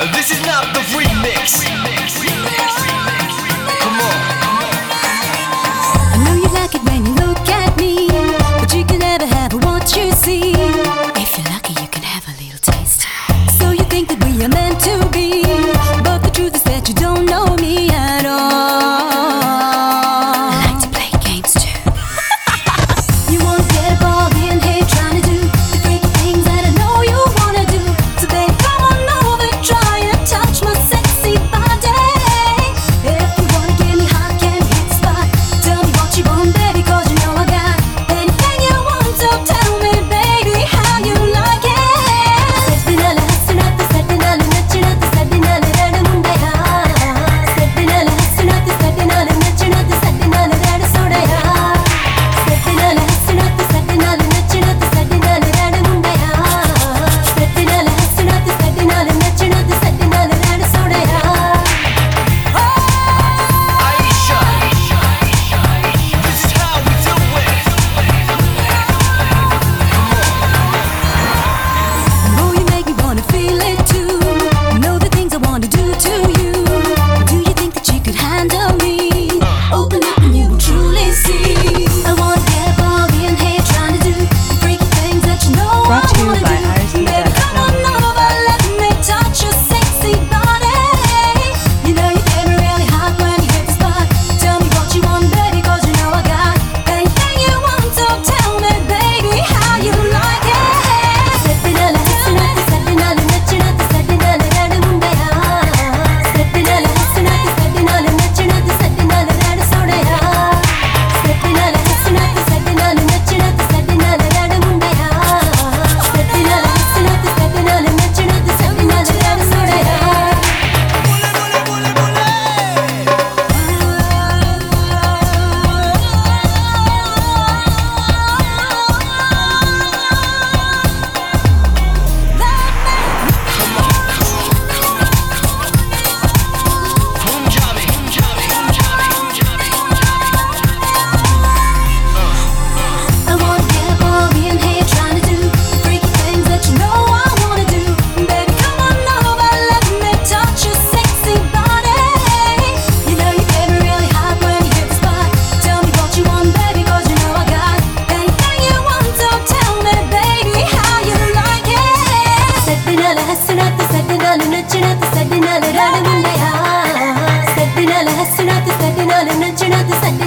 This is not the remix.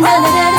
da da